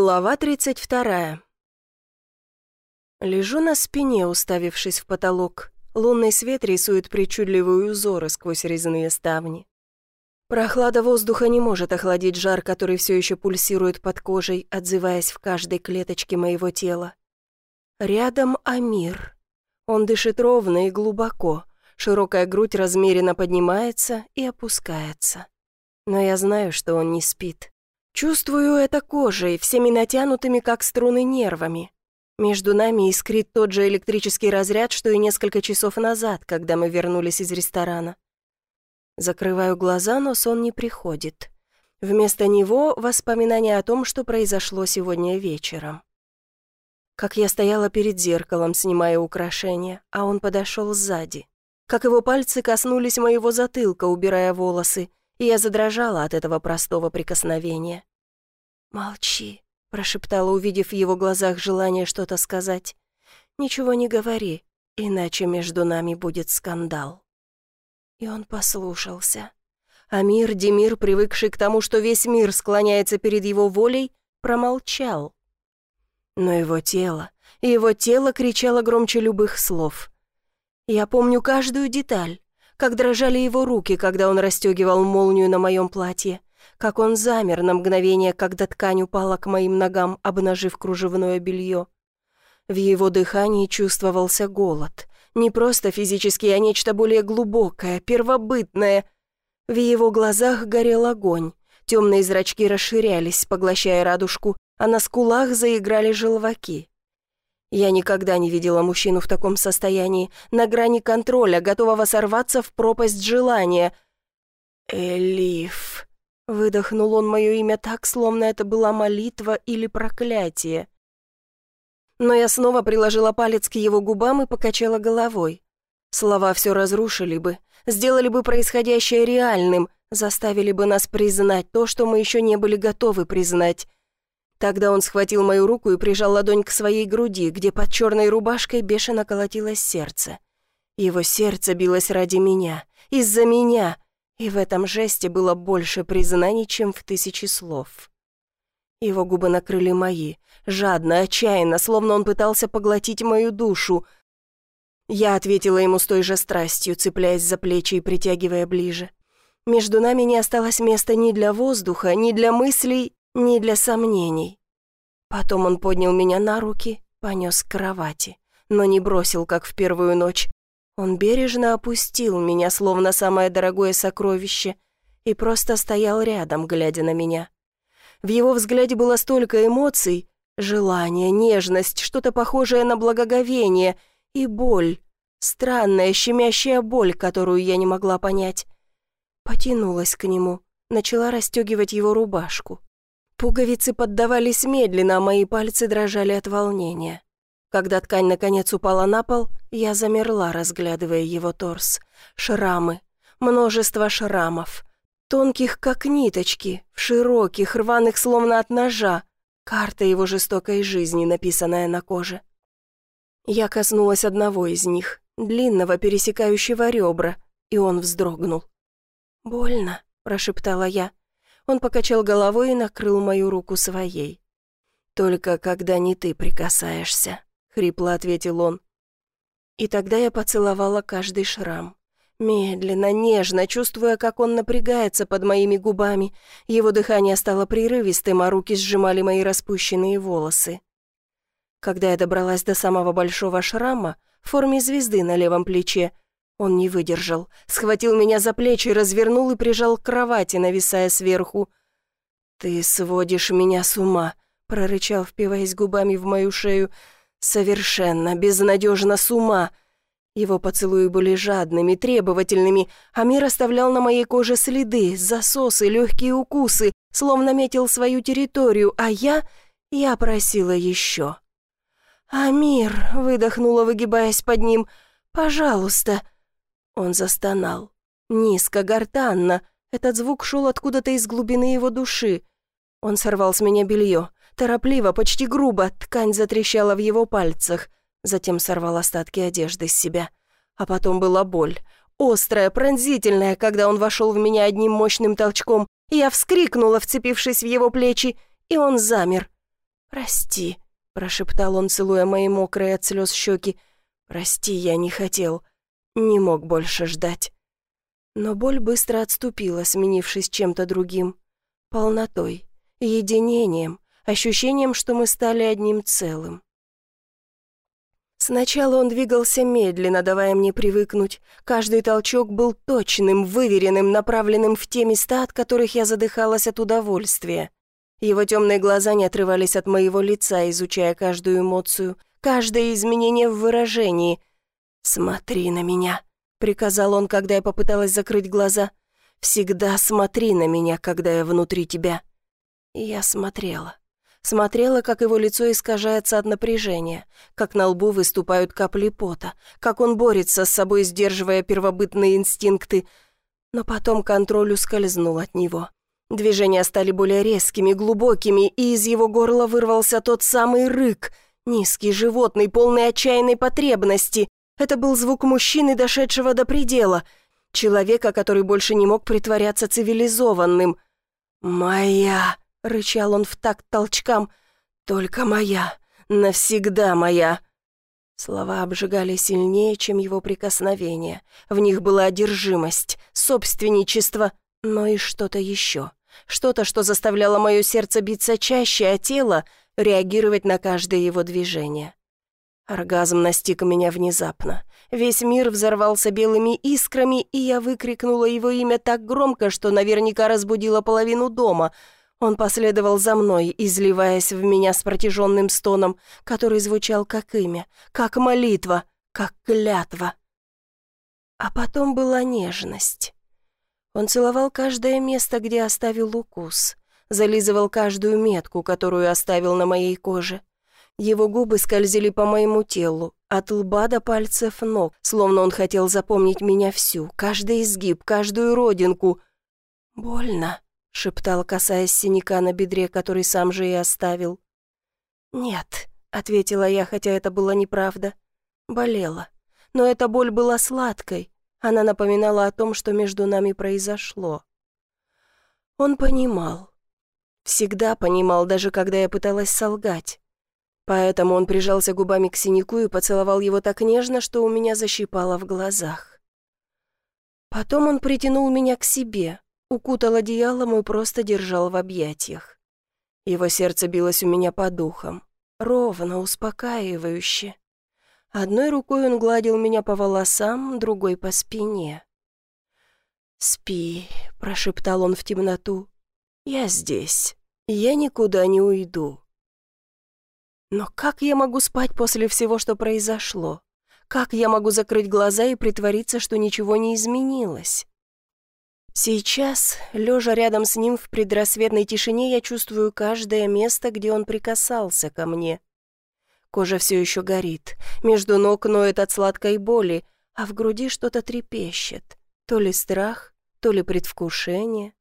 Глава 32. Лежу на спине, уставившись в потолок. Лунный свет рисует причудливые узоры сквозь резные ставни. Прохлада воздуха не может охладить жар, который все еще пульсирует под кожей, отзываясь в каждой клеточке моего тела. Рядом Амир. Он дышит ровно и глубоко. Широкая грудь размеренно поднимается и опускается. Но я знаю, что он не спит. Чувствую это кожей, всеми натянутыми, как струны, нервами. Между нами искрит тот же электрический разряд, что и несколько часов назад, когда мы вернулись из ресторана. Закрываю глаза, но сон не приходит. Вместо него воспоминания о том, что произошло сегодня вечером. Как я стояла перед зеркалом, снимая украшения, а он подошел сзади. Как его пальцы коснулись моего затылка, убирая волосы, и я задрожала от этого простого прикосновения. «Молчи», — прошептала, увидев в его глазах желание что-то сказать. «Ничего не говори, иначе между нами будет скандал». И он послушался. Амир Демир, привыкший к тому, что весь мир склоняется перед его волей, промолчал. Но его тело, его тело кричало громче любых слов. Я помню каждую деталь, как дрожали его руки, когда он расстегивал молнию на моем платье, как он замер на мгновение, когда ткань упала к моим ногам, обнажив кружевное белье. В его дыхании чувствовался голод. Не просто физический, а нечто более глубокое, первобытное. В его глазах горел огонь. Темные зрачки расширялись, поглощая радужку, а на скулах заиграли желваки. Я никогда не видела мужчину в таком состоянии, на грани контроля, готового сорваться в пропасть желания. «Элиф», Выдохнул он мое имя так, словно это была молитва или проклятие. Но я снова приложила палец к его губам и покачала головой. Слова все разрушили бы, сделали бы происходящее реальным, заставили бы нас признать то, что мы еще не были готовы признать. Тогда он схватил мою руку и прижал ладонь к своей груди, где под черной рубашкой бешено колотилось сердце. Его сердце билось ради меня, из-за меня — и в этом жесте было больше признаний, чем в тысячи слов. Его губы накрыли мои, жадно, отчаянно, словно он пытался поглотить мою душу. Я ответила ему с той же страстью, цепляясь за плечи и притягивая ближе. Между нами не осталось места ни для воздуха, ни для мыслей, ни для сомнений. Потом он поднял меня на руки, понес к кровати, но не бросил, как в первую ночь, он бережно опустил меня, словно самое дорогое сокровище, и просто стоял рядом, глядя на меня. В его взгляде было столько эмоций, желание, нежность, что-то похожее на благоговение и боль, странная щемящая боль, которую я не могла понять. Потянулась к нему, начала расстегивать его рубашку. Пуговицы поддавались медленно, а мои пальцы дрожали от волнения. Когда ткань наконец упала на пол, я замерла, разглядывая его торс. Шрамы. Множество шрамов. Тонких, как ниточки, широких, рваных, словно от ножа. Карта его жестокой жизни, написанная на коже. Я коснулась одного из них, длинного, пересекающего ребра, и он вздрогнул. «Больно», — прошептала я. Он покачал головой и накрыл мою руку своей. «Только когда не ты прикасаешься» хрипло ответил он. И тогда я поцеловала каждый шрам. Медленно, нежно, чувствуя, как он напрягается под моими губами. Его дыхание стало прерывистым, а руки сжимали мои распущенные волосы. Когда я добралась до самого большого шрама, в форме звезды на левом плече, он не выдержал, схватил меня за плечи, развернул и прижал к кровати, нависая сверху. «Ты сводишь меня с ума», — прорычал, впиваясь губами в мою шею, — Совершенно, безнадежно с ума. Его поцелуи были жадными, требовательными, а мир оставлял на моей коже следы, засосы, легкие укусы, словно метил свою территорию, а я... я просила еще. «Амир!» — выдохнула, выгибаясь под ним. «Пожалуйста!» Он застонал. Низко, гортанно. Этот звук шел откуда-то из глубины его души. Он сорвал с меня белье. Торопливо, почти грубо, ткань затрещала в его пальцах, затем сорвал остатки одежды с себя. А потом была боль. Острая, пронзительная, когда он вошел в меня одним мощным толчком, я вскрикнула, вцепившись в его плечи, и он замер. «Прости», — прошептал он, целуя мои мокрые от слез щеки. «Прости, я не хотел. Не мог больше ждать». Но боль быстро отступила, сменившись чем-то другим. Полнотой, единением, ощущением, что мы стали одним целым. Сначала он двигался медленно, давая мне привыкнуть. Каждый толчок был точным, выверенным, направленным в те места, от которых я задыхалась от удовольствия. Его темные глаза не отрывались от моего лица, изучая каждую эмоцию, каждое изменение в выражении. «Смотри на меня», — приказал он, когда я попыталась закрыть глаза. «Всегда смотри на меня, когда я внутри тебя». И я смотрела. Смотрела, как его лицо искажается от напряжения, как на лбу выступают капли пота, как он борется с собой, сдерживая первобытные инстинкты. Но потом контроль ускользнул от него. Движения стали более резкими, глубокими, и из его горла вырвался тот самый рык, низкий, животный, полный отчаянной потребности. Это был звук мужчины, дошедшего до предела, человека, который больше не мог притворяться цивилизованным. «Моя!» — рычал он в такт толчкам. «Только моя, навсегда моя!» Слова обжигали сильнее, чем его прикосновения. В них была одержимость, собственничество, но и что-то еще. Что-то, что заставляло мое сердце биться чаще, а тело реагировать на каждое его движение. Оргазм настиг меня внезапно. Весь мир взорвался белыми искрами, и я выкрикнула его имя так громко, что наверняка разбудила половину дома — он последовал за мной, изливаясь в меня с протяженным стоном, который звучал как имя, как молитва, как клятва. А потом была нежность. Он целовал каждое место, где оставил укус, зализывал каждую метку, которую оставил на моей коже. Его губы скользили по моему телу, от лба до пальцев ног, словно он хотел запомнить меня всю, каждый изгиб, каждую родинку. Больно шептал, касаясь синяка на бедре, который сам же и оставил. «Нет», — ответила я, хотя это было неправда. Болела. Но эта боль была сладкой. Она напоминала о том, что между нами произошло. Он понимал. Всегда понимал, даже когда я пыталась солгать. Поэтому он прижался губами к синяку и поцеловал его так нежно, что у меня защипало в глазах. Потом он притянул меня к себе, укутал одеялом и просто держал в объятиях. Его сердце билось у меня по духам, ровно, успокаивающе. Одной рукой он гладил меня по волосам, другой по спине. «Спи», — прошептал он в темноту. «Я здесь. Я никуда не уйду». Но как я могу спать после всего, что произошло? Как я могу закрыть глаза и притвориться, что ничего не изменилось? Сейчас, лежа рядом с ним в предрассветной тишине, я чувствую каждое место, где он прикасался ко мне. Кожа все еще горит, между ног ноет от сладкой боли, а в груди что-то трепещет. То ли страх, то ли предвкушение.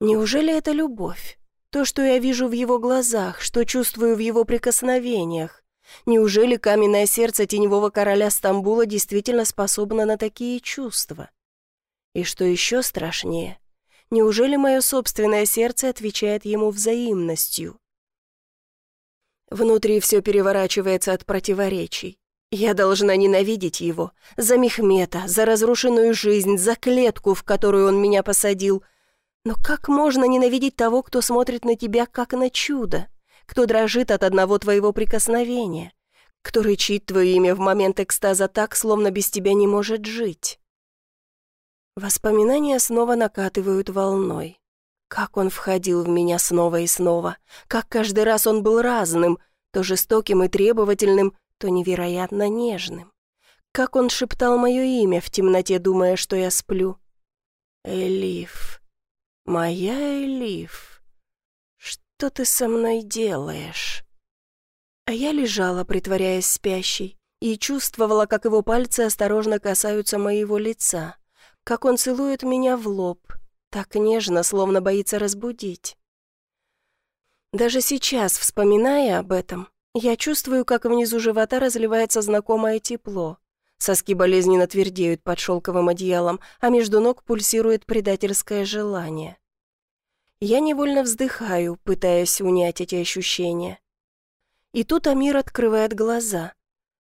Неужели это любовь? То, что я вижу в его глазах, что чувствую в его прикосновениях. Неужели каменное сердце теневого короля Стамбула действительно способно на такие чувства? И что еще страшнее, неужели мое собственное сердце отвечает ему взаимностью? Внутри все переворачивается от противоречий. Я должна ненавидеть его за Мехмета, за разрушенную жизнь, за клетку, в которую он меня посадил. Но как можно ненавидеть того, кто смотрит на тебя как на чудо, кто дрожит от одного твоего прикосновения, кто рычит твое имя в момент экстаза так, словно без тебя не может жить? Воспоминания снова накатывают волной. Как он входил в меня снова и снова, как каждый раз он был разным, то жестоким и требовательным, то невероятно нежным. Как он шептал мое имя в темноте, думая, что я сплю. «Элиф, моя Элиф, что ты со мной делаешь?» А я лежала, притворяясь спящей, и чувствовала, как его пальцы осторожно касаются моего лица как он целует меня в лоб, так нежно, словно боится разбудить. Даже сейчас, вспоминая об этом, я чувствую, как внизу живота разливается знакомое тепло. Соски болезненно твердеют под шелковым одеялом, а между ног пульсирует предательское желание. Я невольно вздыхаю, пытаясь унять эти ощущения. И тут Амир открывает глаза.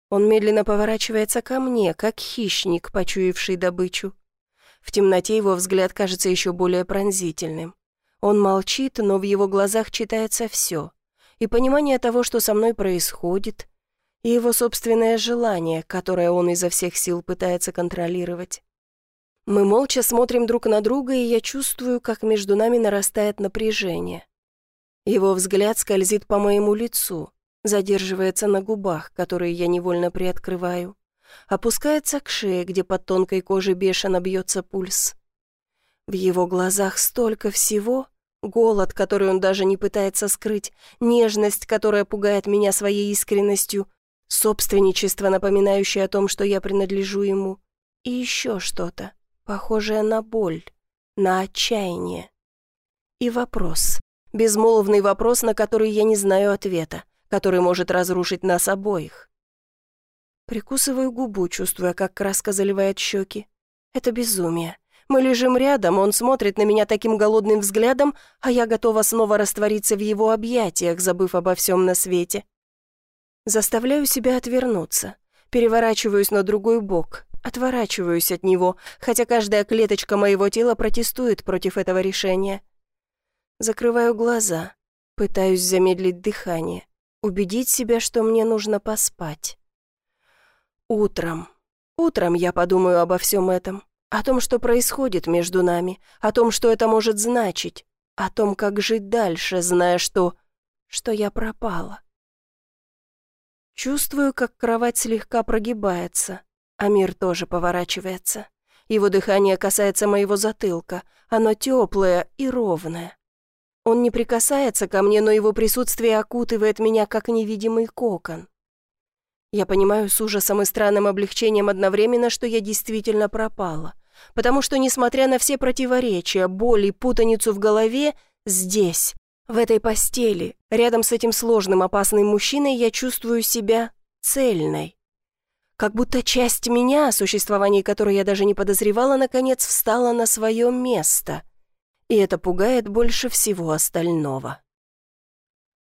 Он медленно поворачивается ко мне, как хищник, почуявший добычу. В темноте его взгляд кажется еще более пронзительным. Он молчит, но в его глазах читается все. И понимание того, что со мной происходит, и его собственное желание, которое он изо всех сил пытается контролировать. Мы молча смотрим друг на друга, и я чувствую, как между нами нарастает напряжение. Его взгляд скользит по моему лицу, задерживается на губах, которые я невольно приоткрываю, опускается к шее, где под тонкой кожей бешено бьется пульс. В его глазах столько всего, голод, который он даже не пытается скрыть, нежность, которая пугает меня своей искренностью, собственничество, напоминающее о том, что я принадлежу ему, и еще что-то похожее на боль, на отчаяние. И вопрос, безмолвный вопрос, на который я не знаю ответа, который может разрушить нас обоих. Прикусываю губу, чувствуя, как краска заливает щеки. Это безумие. Мы лежим рядом, он смотрит на меня таким голодным взглядом, а я готова снова раствориться в его объятиях, забыв обо всем на свете. Заставляю себя отвернуться, переворачиваюсь на другой бок, Отворачиваюсь от него, хотя каждая клеточка моего тела протестует против этого решения. Закрываю глаза, пытаюсь замедлить дыхание, убедить себя, что мне нужно поспать. Утром, утром я подумаю обо всем этом, о том, что происходит между нами, о том, что это может значить, о том, как жить дальше, зная, что... что я пропала. Чувствую, как кровать слегка прогибается, Амир тоже поворачивается. Его дыхание касается моего затылка. Оно теплое и ровное. Он не прикасается ко мне, но его присутствие окутывает меня, как невидимый кокон. Я понимаю с ужасом и странным облегчением одновременно, что я действительно пропала. Потому что, несмотря на все противоречия, боль и путаницу в голове, здесь, в этой постели, рядом с этим сложным опасным мужчиной, я чувствую себя цельной. Как будто часть меня, о существовании которой я даже не подозревала, наконец встала на свое место. И это пугает больше всего остального.